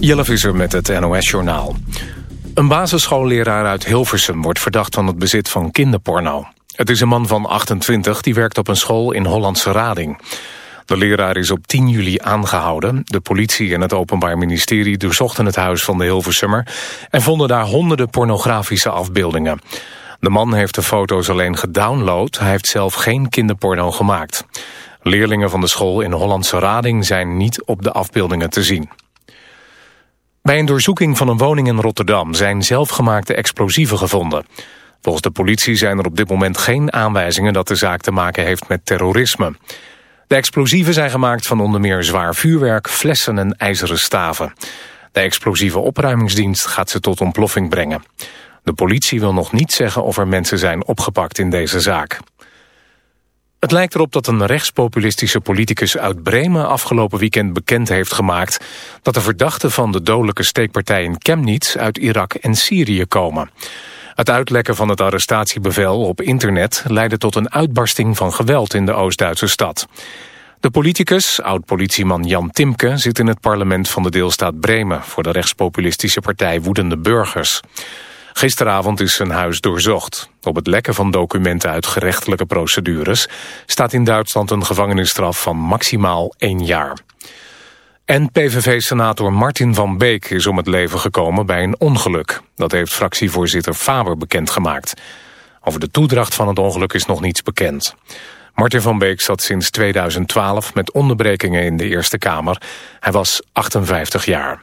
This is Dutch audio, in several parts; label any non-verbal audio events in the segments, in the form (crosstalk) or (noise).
Jelle Visser met het NOS-journaal. Een basisschoolleraar uit Hilversum wordt verdacht van het bezit van kinderporno. Het is een man van 28 die werkt op een school in Hollandse Rading. De leraar is op 10 juli aangehouden. De politie en het Openbaar Ministerie doorzochten het huis van de Hilversummer... en vonden daar honderden pornografische afbeeldingen. De man heeft de foto's alleen gedownload. Hij heeft zelf geen kinderporno gemaakt. Leerlingen van de school in Hollandse Rading zijn niet op de afbeeldingen te zien. Bij een doorzoeking van een woning in Rotterdam zijn zelfgemaakte explosieven gevonden. Volgens de politie zijn er op dit moment geen aanwijzingen dat de zaak te maken heeft met terrorisme. De explosieven zijn gemaakt van onder meer zwaar vuurwerk, flessen en ijzeren staven. De explosieve opruimingsdienst gaat ze tot ontploffing brengen. De politie wil nog niet zeggen of er mensen zijn opgepakt in deze zaak. Het lijkt erop dat een rechtspopulistische politicus uit Bremen afgelopen weekend bekend heeft gemaakt dat de verdachten van de dodelijke steekpartij in Chemnitz uit Irak en Syrië komen. Het uitlekken van het arrestatiebevel op internet leidde tot een uitbarsting van geweld in de Oost-Duitse stad. De politicus, oud-politieman Jan Timke, zit in het parlement van de deelstaat Bremen voor de rechtspopulistische partij Woedende Burgers. Gisteravond is zijn huis doorzocht. Op het lekken van documenten uit gerechtelijke procedures... staat in Duitsland een gevangenisstraf van maximaal één jaar. En PVV-senator Martin van Beek is om het leven gekomen bij een ongeluk. Dat heeft fractievoorzitter Faber bekendgemaakt. Over de toedracht van het ongeluk is nog niets bekend. Martin van Beek zat sinds 2012 met onderbrekingen in de Eerste Kamer. Hij was 58 jaar.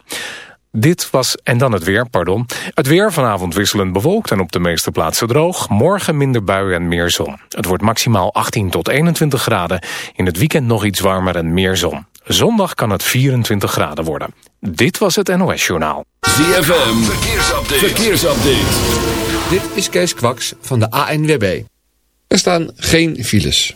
Dit was, en dan het weer, pardon. Het weer vanavond wisselend bewolkt en op de meeste plaatsen droog. Morgen minder buien en meer zon. Het wordt maximaal 18 tot 21 graden. In het weekend nog iets warmer en meer zon. Zondag kan het 24 graden worden. Dit was het NOS Journaal. ZFM, verkeersupdate. verkeersupdate. Dit is Kees Kwaks van de ANWB. Er staan geen files.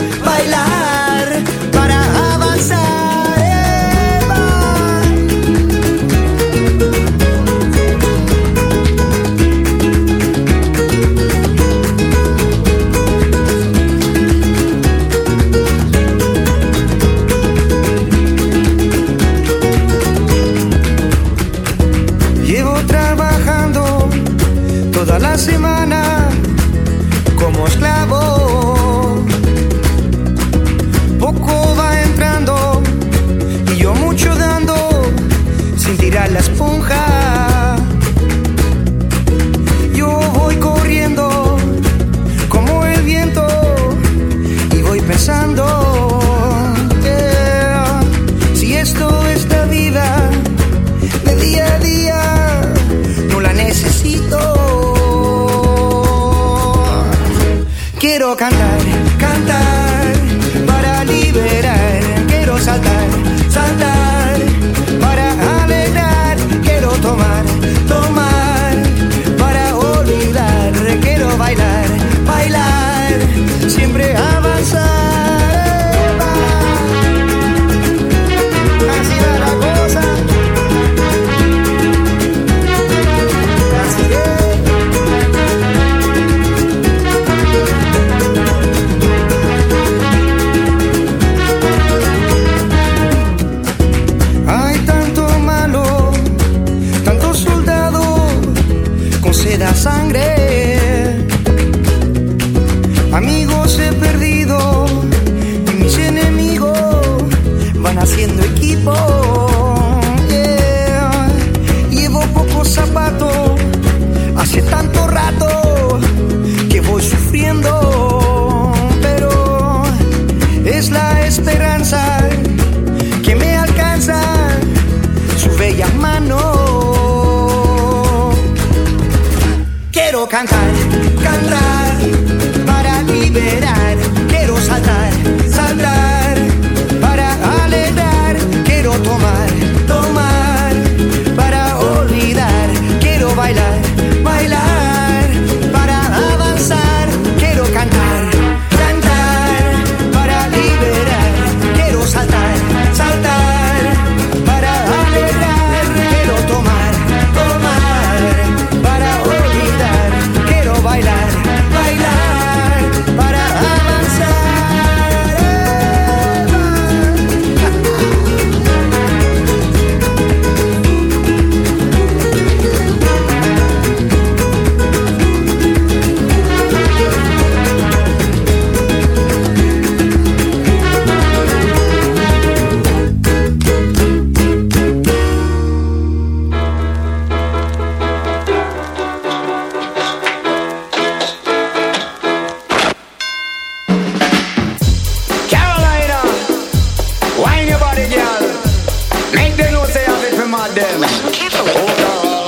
carefully.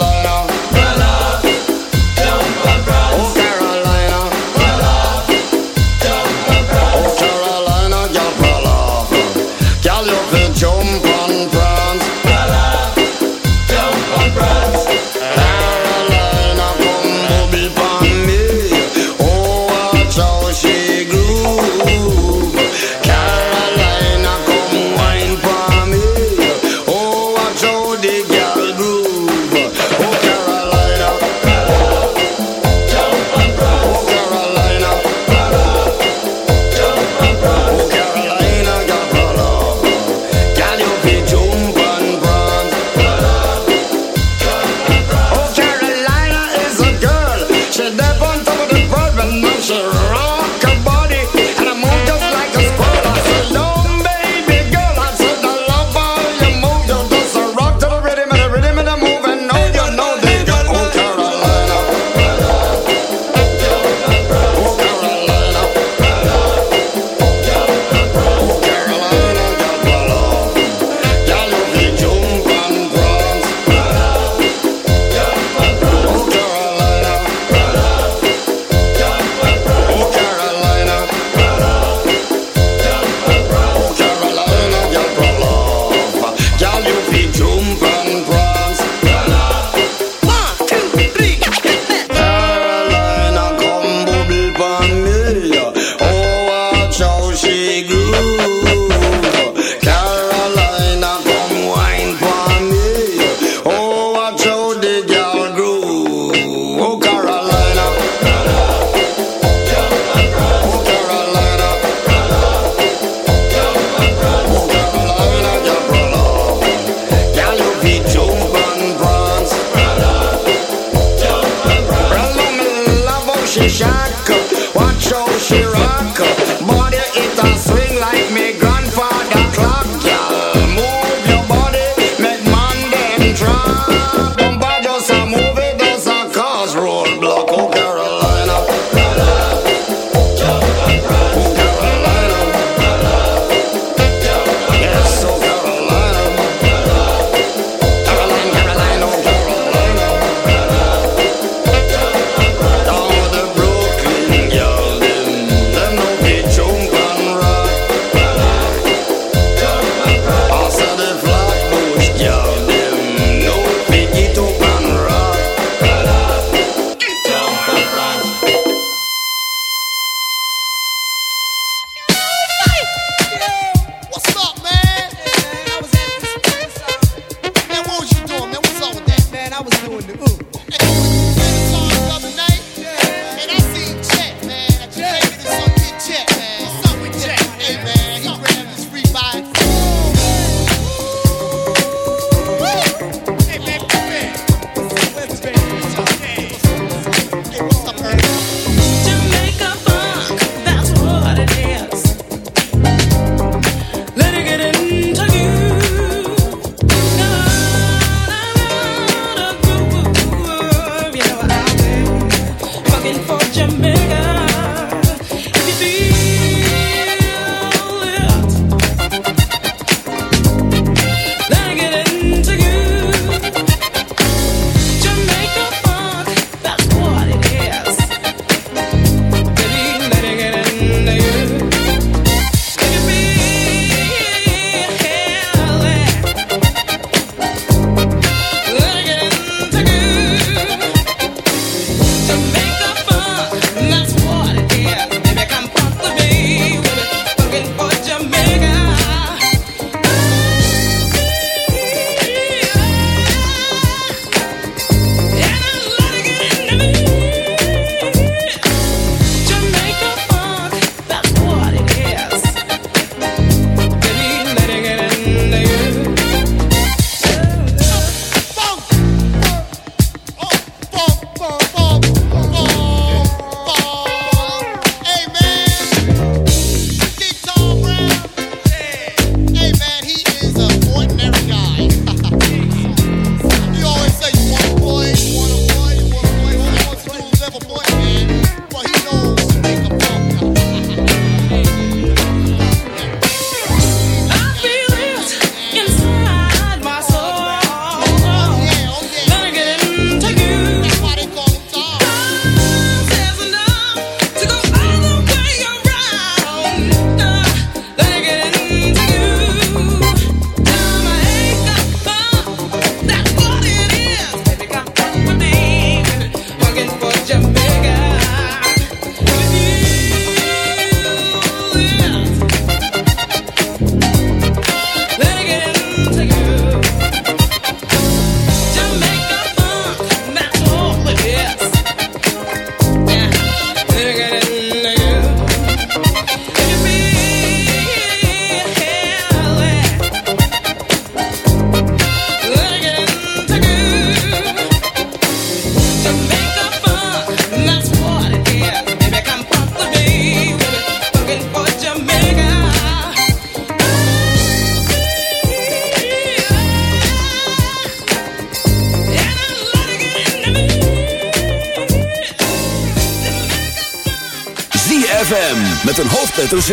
Met een hoofdletter Z.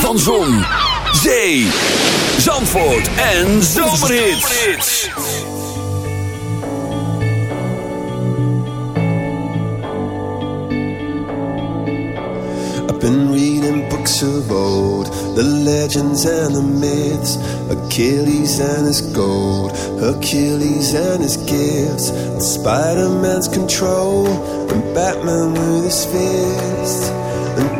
Van Zon, Zee, Zandvoort en Zomerhits. I've been reading books of old, the legends and the myths, Achilles and his gold, Hercules and his gifts, Spider-Man's control, and Batman with his fist.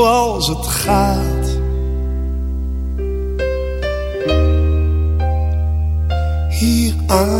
Zoals het gaat. Hier aan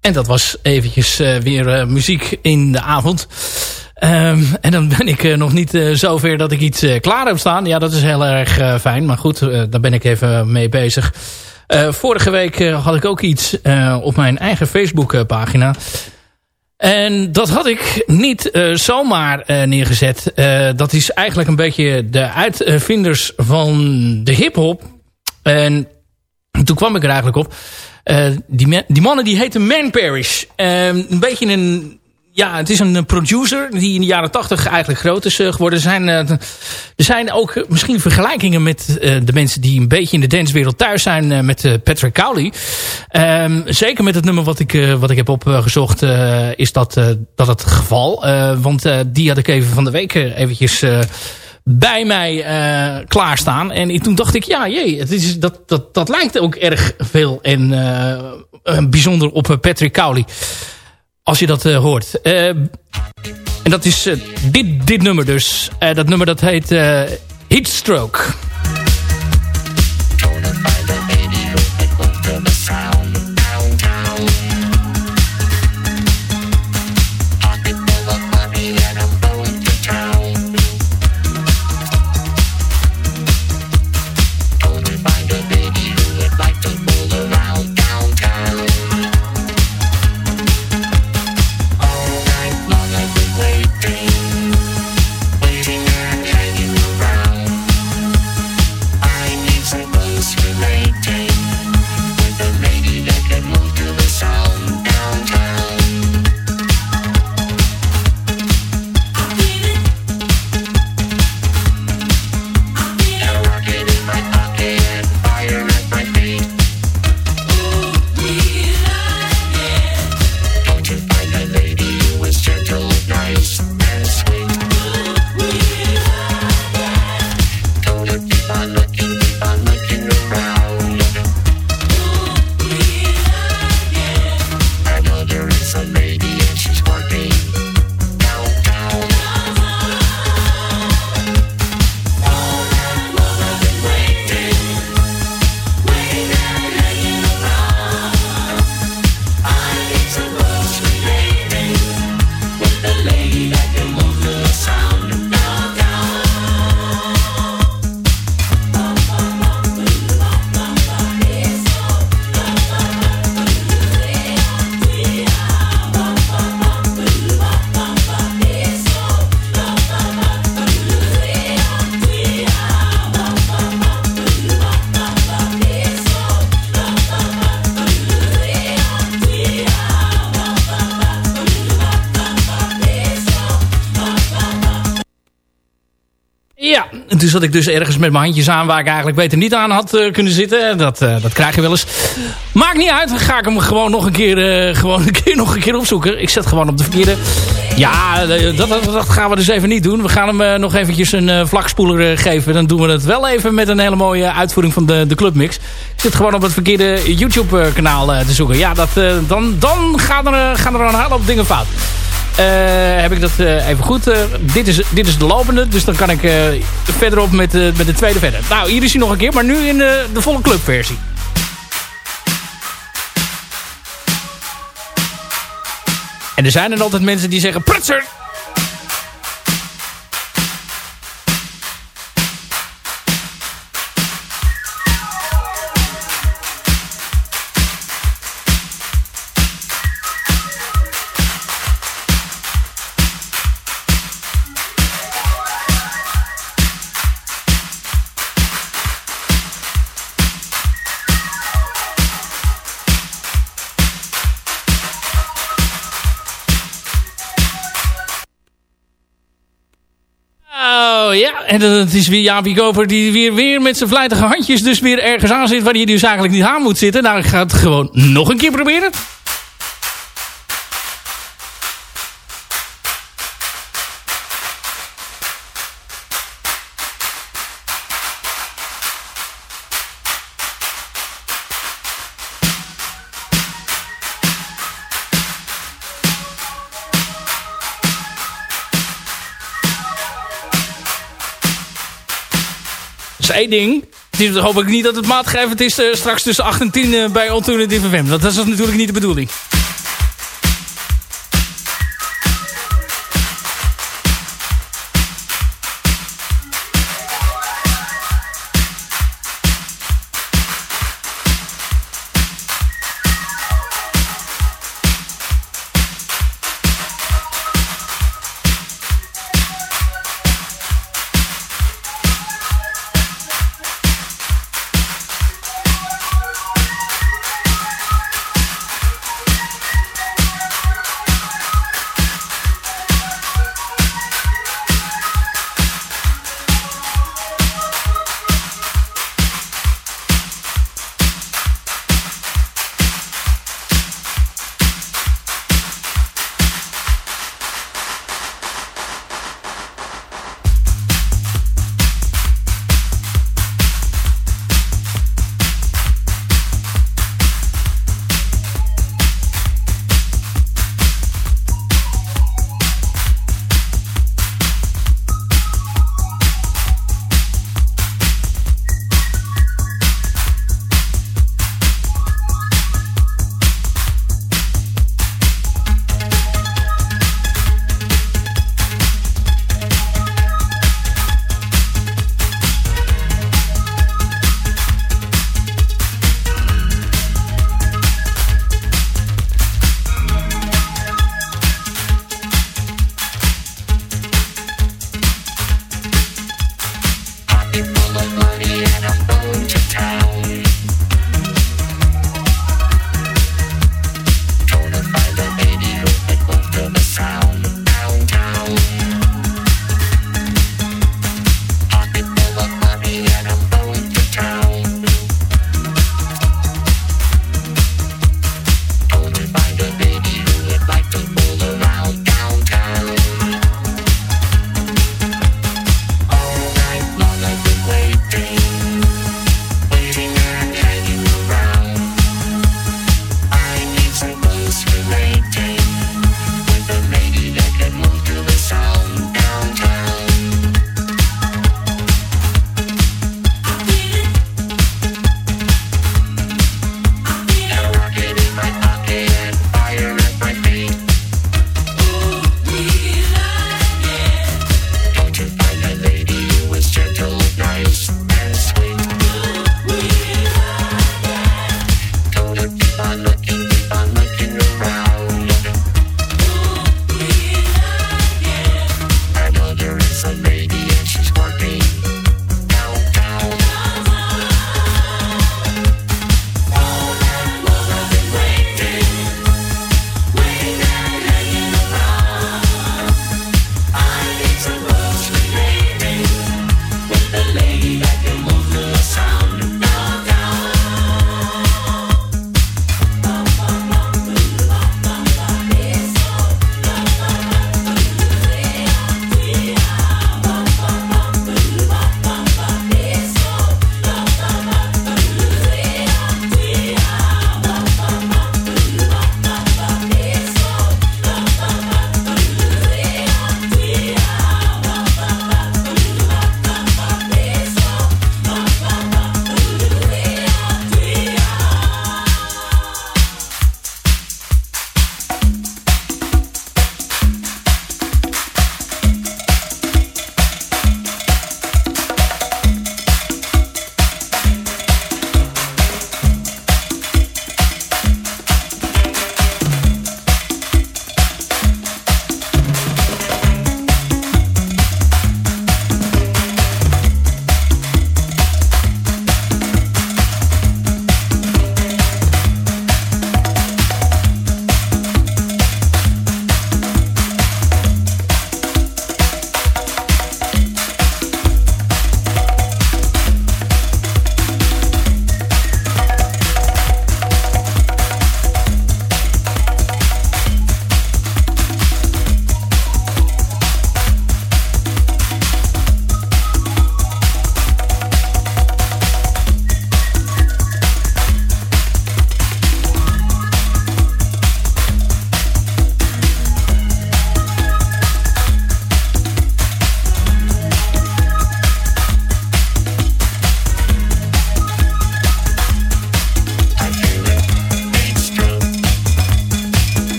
En dat was eventjes eh, weer eh, muziek in de avond. Ehm, en dan ben ik eh, nog niet zover dat ik iets klaar heb staan. Ja, dat is heel erg fijn. Maar goed, daar ben ik even mee bezig. Vorige week had ik ook iets op mijn eigen Facebook pagina. En dat had ik niet zomaar neergezet. Dat is eigenlijk een beetje de uitvinders van de hiphop. En toen kwam ik er eigenlijk op. Eh, die, die mannen die heten Man Parish. Eh, een beetje een... Ja, het is een producer die in de jaren tachtig eigenlijk groot is eh, geworden. Er zijn, eh, er zijn ook eh, misschien vergelijkingen met eh, de mensen die een beetje in de dancewereld thuis zijn. eh, met eh, Patrick Cowley. Ehm, zeker met het nummer wat ik, eh, wat ik heb opgezocht eh, is dat, eh, dat het geval. Eh, want eh, die had ik even van de week eh, eventjes... bij mij eh, klaarstaan. En toen dacht ik, ja, jee, het is, dat, dat, dat lijkt ook erg veel en eh, eh, bijzonder op Patrick Cowley. Als je dat hoort. En dat is dit, dit nummer dus. Dat nummer dat heet eh Heatstroke. Zat ik dus ergens met mijn handjes aan... waar ik eigenlijk beter niet aan had eh, kunnen zitten. Dat, eh, dat krijg je wel eens. Maakt niet uit, ga ik hem gewoon nog een keer, eh, gewoon een keer, (laughs) nog een keer opzoeken. Ik zet gewoon op de verkeerde... Ja, dat, dat, gaan we dus even niet doen. We gaan hem nog eventjes een vlakspoeler geven. Dan doen we het wel even met een hele mooie uitvoering van de, de clubmix. Ik zit gewoon op het verkeerde YouTube-kanaal te zoeken. Ja, dat, dan, dan gaan er, gaan er een hele hoop dingen fout. Eh, heb ik dat eh, even goed. Eh, dit, is, dit is de lopende, dus dan kan ik verderop met, met de tweede verder. Nou, hier is hij nog een keer, maar nu in de volle clubversie. En er zijn er altijd mensen die zeggen... Prutser! En het is weer Jaapie Koper die weer, weer met zijn vlijtige handjes dus weer ergens aan zit waar hij dus eigenlijk niet aan moet zitten. Nou, ik ga het gewoon nog een keer proberen. Ding. is, hoop ik niet dat het maatgevend is straks tussen 8 en 10 bij Alternative FM. Dat is natuurlijk niet de bedoeling.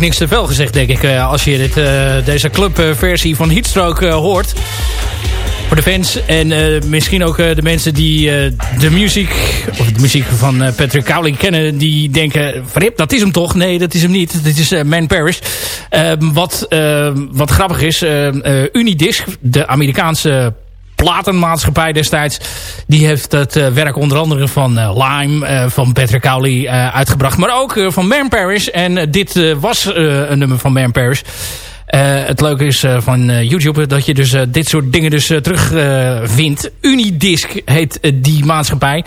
Niks te veel gezegd, denk ik. als je dit, deze clubversie van Heatstroke hoort voor de fans. En misschien ook de mensen die de muziek, of de muziek van Patrick Cowling kennen, die denken, verrip, dat is hem toch? Nee, dat is hem niet. Dit is Man Parish. Ehm, wat, ehm, wat grappig is, ehm, Unidisc, de Amerikaanse platenmaatschappij destijds. Die heeft het uh, werk onder andere van uh, Lime, uh, van Patrick Cowley uitgebracht. Maar ook van Man Parish. En dit was een nummer van Man Parish. Het leuke is van YouTube dat je dus dit soort dingen dus terug vindt. Unidisc heet die maatschappij.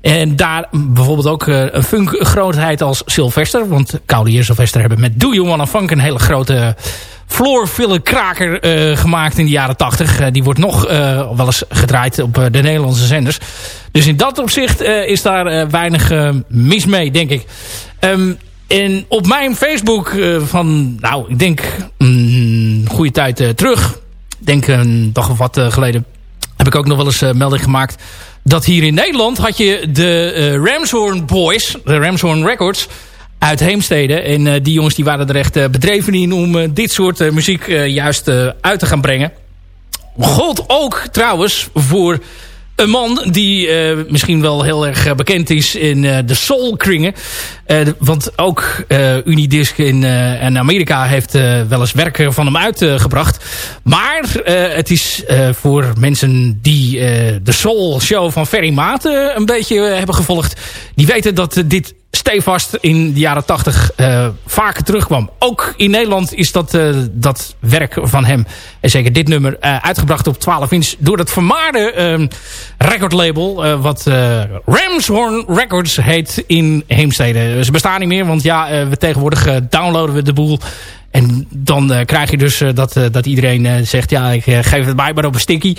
En daar bijvoorbeeld ook een funk grootheid als Sylvester. Want Cowley en Sylvester hebben met Do You Wanna Funk een hele grote Floor Kraker gemaakt in de jaren 80. Uh, die wordt nog wel eens gedraaid op de Nederlandse zenders. Dus in dat opzicht is daar weinig mis mee, denk ik. Um, en op mijn Facebook van, nou, ik denk een goede tijd terug. Ik denk een dag of wat geleden. Heb ik ook nog wel eens melding gemaakt. Dat hier in Nederland had je de Ramshorn Boys. De Ramshorn Records uit Heemstede. En die jongens die waren er echt bedreven in om dit soort muziek juist uit te gaan brengen. God ook trouwens voor een man die misschien wel heel erg bekend is in de soulkringen. want ook Unidisc in, in Amerika heeft wel eens werk van hem uitgebracht. maar het is voor mensen die de soul show van Ferry Maat een beetje hebben gevolgd. Die weten dat dit stevast in de jaren tachtig uh, vaak terugkwam. Ook in Nederland is dat, uh, dat werk van hem, en zeker dit nummer, uh, uitgebracht op 12 inch door dat vermaarde ehm, recordlabel, wat Ramshorn Records heet in Heemstede. Ze bestaan niet meer, want ja, we tegenwoordig downloaden we de boel. En dan krijg je dus dat, dat iedereen zegt, ja, ik geef het mij maar op een sticky.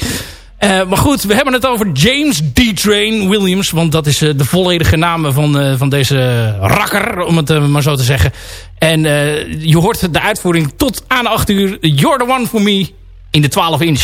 Uh, maar goed, we hebben het over James D-Train Williams. Want dat is uh, de volledige naam van, uh, van deze rakker, om het maar zo te zeggen. En je hoort de uitvoering tot aan 8 uur. You're the one for me in de 12 inch.